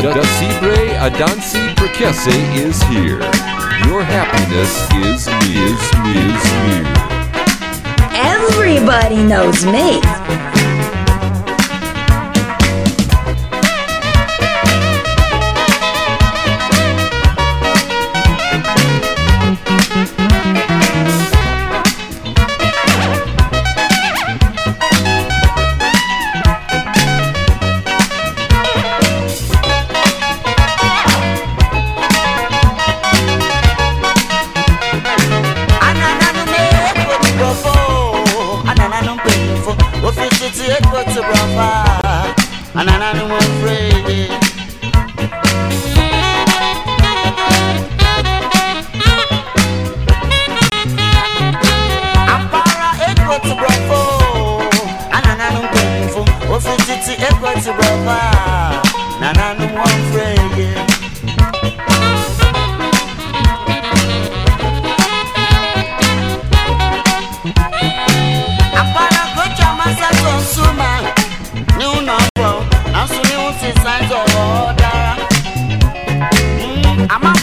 Da Cibre Adansi Prekese is here. Your happiness is me, is me, is me. Everybody knows me. I'm a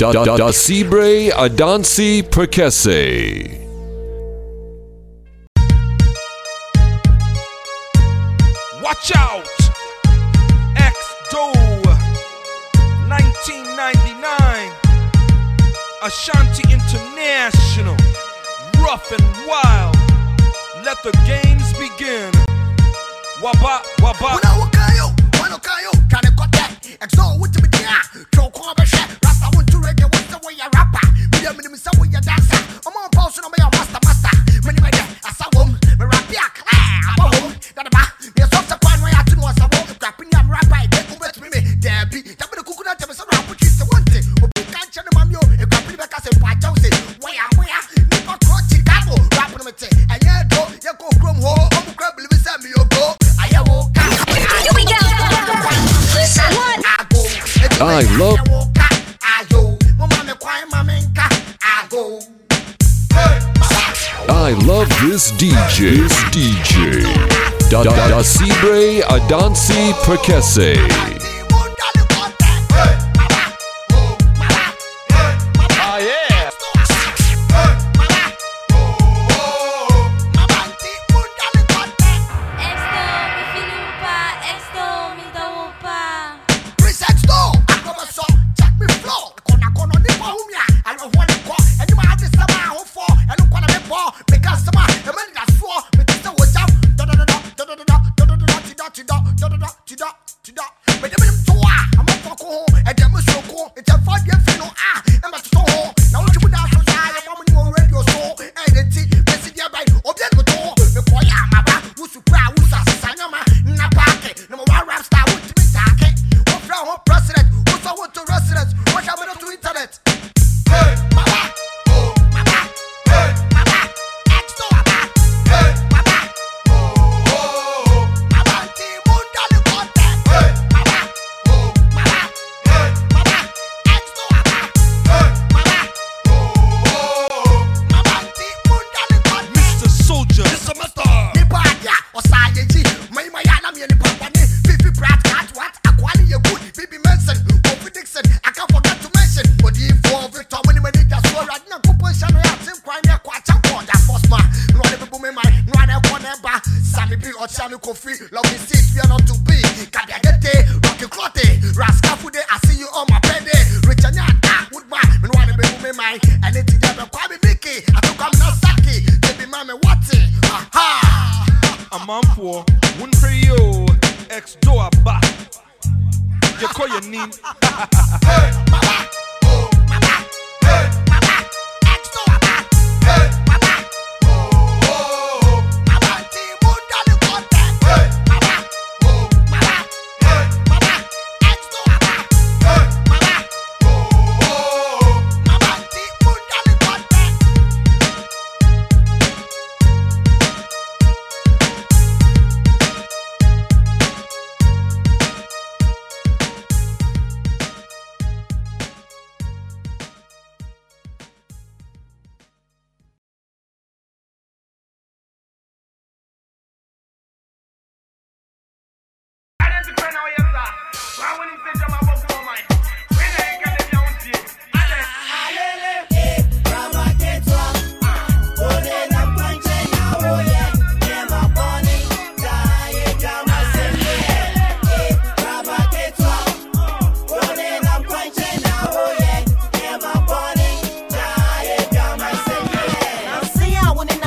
da da da sibre adansi prekese. Watch out! X Do 1999 Ashanti International Rough and Wild. Let the games begin. Wabba Wabba. Percassi.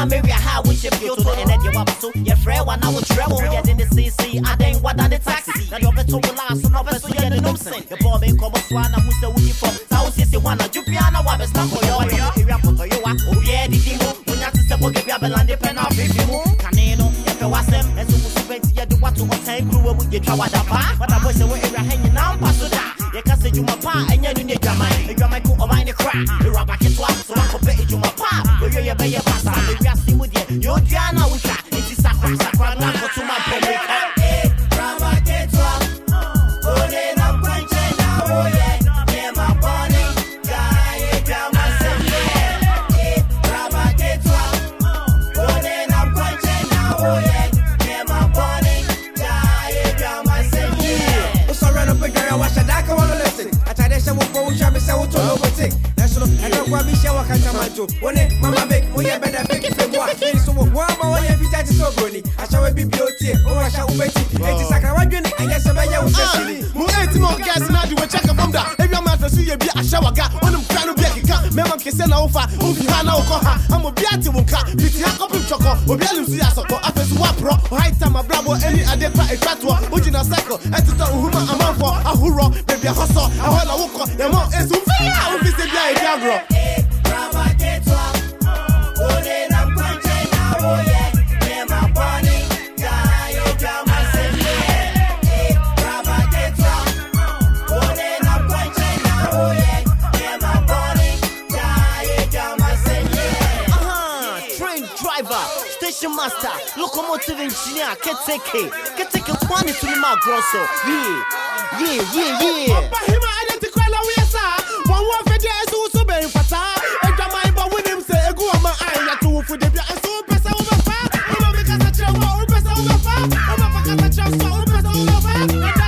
In America, how we ship you to the end of your wabasu. Your friend, one hour travel, get in the CC. I think what on the taxi. Now you're better to last, over so you're the numsen. Your boy may come one, and who's the woozy for. South is the one, and you piano, what is not for your area for you. Ah. Oh, yeah, the demo. Oh. When you step on the Babylon, the pen off if you. Canino, if you was them, and so we spent you do what to obtain crew with your trawa da ba. But I was away area hanging out, pass down. You can say you my pa, and you need your mind. You got my cool, or mine the crack. You rock back it twice, pa. You hear your baby pass, and the rest with you. You're Diana, we shot. It's a sacra, sacra, not for to my public. Usɔrɔ no pɛdware a wahyɛ da ka soro ɛnɛ kɔ bi hyɛ wɔ kantamato wo ne mama bake woyɛ bɛda bake feboa mei so wɔ woama wɔyɛ fitaa te sɛ obroni ahyɛ wɔ bibia otie wowɔ ahyɛ wobɛti enti sakrawodwene ɛnyɛ sɛ bɛyɛ wo sɛsini mu ɛtim ɔgas na ade wɔkyɛ kafam da ɛwia ma asɛ so yɛ bi ahyɛ waga. Wonem kra no bia keka mɛma nkɛsɛ na wofa womfi ha na wokɔ ha ama obi ate wo nka fiti ha kɔpem twɔkɔ obi anem so yɛ asɔkɔ afei so woaporɔ ɔhae tam abrabɔ ɛni ade kra ɛtwa toɔ wogyina cycle ɛtetɔ ohuma amanfɔ ahorɔ baabi ahɔ sɔ ɛhɔ na wokɔ yɛmɔ ɛsu mfɛ a womfi sɛ bia ɛdi agorɔ Uh-huh. Train driver, station master, locomotive engineer, keteke, keteke kwani tulima grosso. Yeah, yeah, yeah, yeah. Bahima identical la we sa. One one esu so be fata. Edwama ibo winim se egu ama ai ya to fu de bia esu pesa wo be fa. Wo be kasa kire wo wo pesa wo be fa. Wo be kasa kire so wo pesa wo be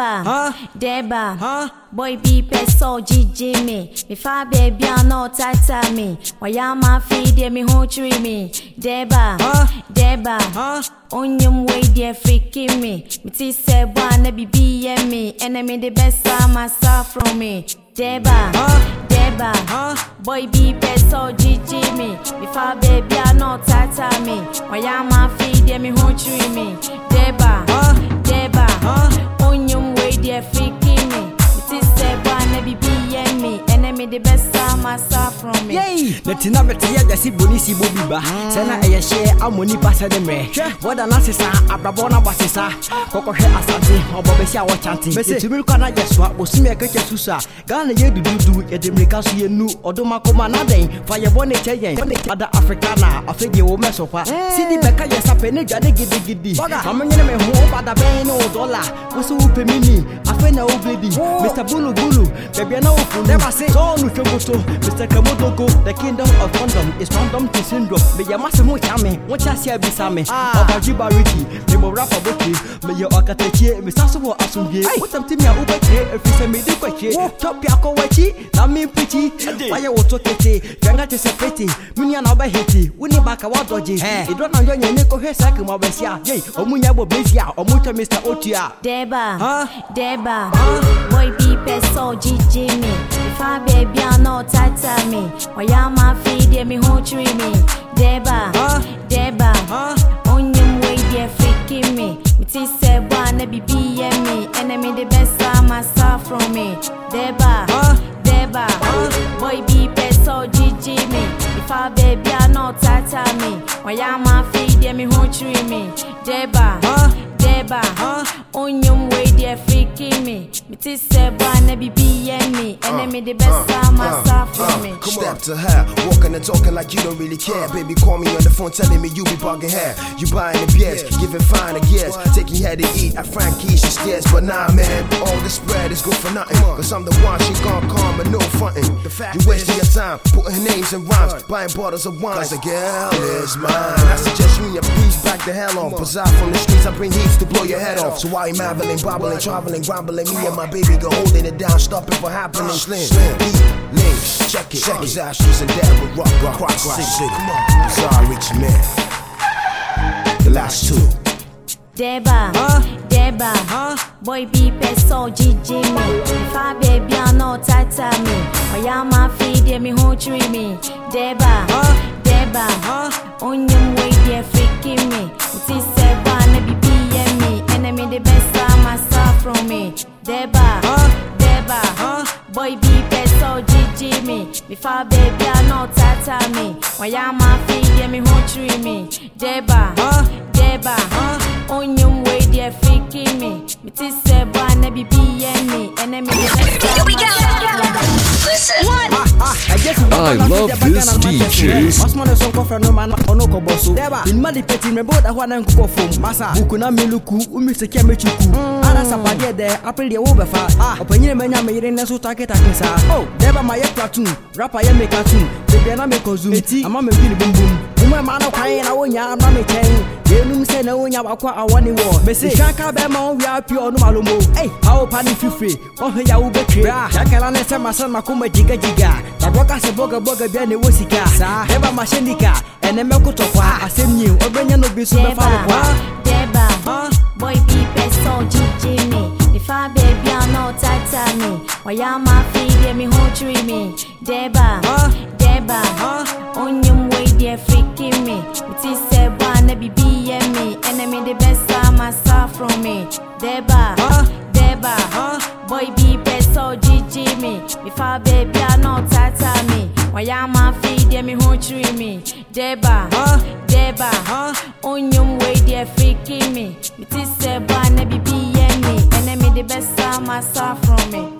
Deba, Deba, boy be peso GG me. Me fa baby I no tata me. Why ya ma feed me ho tree me. Deba, Deba, onyum way dear freaking me. Me ti se boy na bibi ye me. Enemy the best I myself from me. Deba, Deba, boy be peso GG me. Me fa baby I no tata me. Why ya ma feed me ho tree me. Deba, Deba, onyum way dear freaking me. Me ti se boy na bibi ye me. Enemy the best myself from me. yei na tina bɛte yɛ gyase boni si bɔ bi ba. Sɛ na ɛyɛ hyɛ amɔ nipa sɛ de mmerɛ wɔda no ase saa abrabɔ no abɔ se saa kɔkɔhwɛ asante ɔbɔ bɛsi a wɔkyante yɛtumi kɔ na yɛ soa bosome ɛkɛkyɛ su so a ghana yɛ dududu yɛde mmirika so yɛnu ɔdoma koma na dɛn fa yɛbɔ ne kyɛ yɛn ada afrika na afei deɛ wɔ mɛso kwa sidi bɛka yɛ sapɛ ne dwade gidigidi ma menyene me ho wobada bɛn ne wo dɔla wo sɛ wopɛ mini afei na wobɛdi mr bulubulu baabiɛ na wofunu sɛ ɔno twɛ koto mr. Kamodogo the kingdom of condom is condom to syndrome. Meyɛ mase ah. mo kya me wo kyɛ aseɛ bisa me. Ɔbagye bariki memmɔ rapa bɔkye meyɛ ɔkatakyie mesa so wɔ asomdwie wotam timi a wobɛkyerɛ ɛfiri sɛ mede kwakyie tɔpe akɔ w'akyi na mempikyi wayɛ wo to tete dwanga te sɛ pete. Menua na wobɛhete wone baka woadɔgye ɛdɔ na yɔ nyane kɔhwɛ saa kama bɛsi a yei ɔmo nya bɔ bɛsi a ɔmo twa mr. Otua Deba, Deba, boy be peso GG I baby I no tata me. Why ya ma feed me ho tree me. Deba, Deba, onyum way dear freaking me. Me se boy na bibi ye me. Enemy the best myself from me. Deba, Deba, boy be peso GG me. If I baby I no tata me. Why ya ma feed me ho tree me. Deba, Deba, onyum way dear freaking me. Me ti sɛ bɔ a na bibi yɛ me ɛnɛ mede bɛsa masa from me Step to her, walking and talking like you don't really care. Baby, call me on the phone telling me you be bugging her. You buying the beers, giving fine the gears, taking her to eat at Frankie's, she stares. But nah, man, all the spread is good for nothing. Cause I'm the one she gon' call me, no frontin'. You wasting your time, putting names in rhymes, buying bottles of wine. Cause The girl is mine. I suggest you and your piece back the hell off. Cause out from the streets, I bring heats to blow your head off. So why you marveling, bobbling, traveling, grumbling? Me and my baby go holding it down, stopping for happening. Slim, deep, links, check it. Check his ashes and dab with rock, rock, rock, rock, city. Sorry, rich man. The last two. Deba, Deba, boy be peso Gigi me. Fa baby I know tata me. Oya ma feed me ho tree me. Deba, Deba, onyum way dear freaking me. Uti se ba na bibi The best I'm from me. Deba, Deba, boy be peso Gigi me. Me fa baby I know tata me. Oya ma feed me ho tree me. Deba, Deba, onyum way dear freaking me. Me ti se ba na bibi ye me. Enemy Here we go. Listen. I love this DJ's Osman so ko frɛ no ma na ɔno kɔbɔ so inma de peti mɛ bɔ da hɔ na nkokɔ fom masa buku na meluku umi sɛ kɛ mechuku ara sapadeɛ dɛ apere deɛ wo bɛfa ɔpanyine manya me yere ne so taketake saa o dɛba ma yɛ platoon rapa yɛ meka tun bedeɛ na mekɔ zoom eti ama me gwini bumbum Umu Uma mano crying, I won't yam, mammy ten. Yenum send a wonya wako a one war. Messi Shanka Bemon, we are pure no malumo. Hey, how panny fifi, or her yaw betray. Jackalan and Sam, my son, Macuma Jiga Jiga. Taboka Saboga Boga Biani Wosika, Sa, Eva Mashenika, and a Melkotofa. I send you, or Benyan will be super far. Deba, boy, be best. Me. Oya ma feed me ho tree me. Deba, Deba, onyum way dear freaking me. Uti se ba na bibi ye me. Enemy the best I'm from me. Deba, Deba, boy be peso Gigi me. If I baby I know tata me. Why Oya ma feed me ho tree me. Deba, Deba, onyum way dear freaking me. Uti se ba na bibi ye me. Enemy the best I'm from me.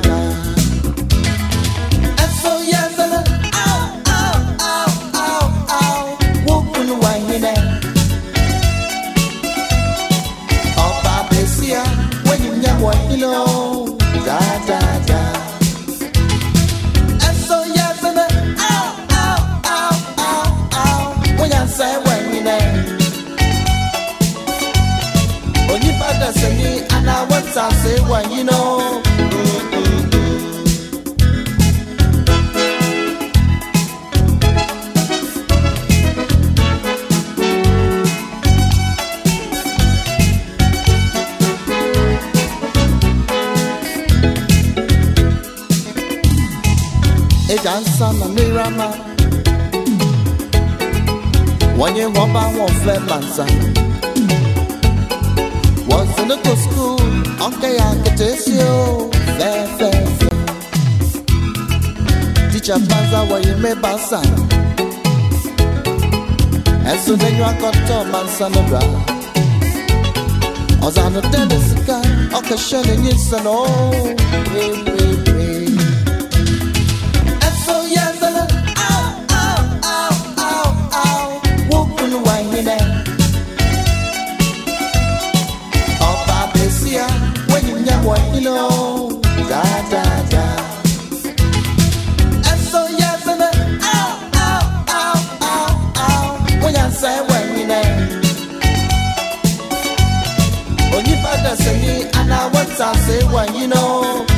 eji asa na mmiri ama. Onye nwọba nwọfe ma nza wọzinụkọ skuul ọka ya nkịta esi o fefefe ticha baza wọnyi meba asa ẹsùn lẹ́yìn akọtọ ma nsa nọdọ ọzanụ tẹlẹ sika ọka ṣẹlẹ̀ nye nsọ na o ewu ewu. Sẹ́yìn anáwọ̀ ta ṣe wẹ̀ yín lọ.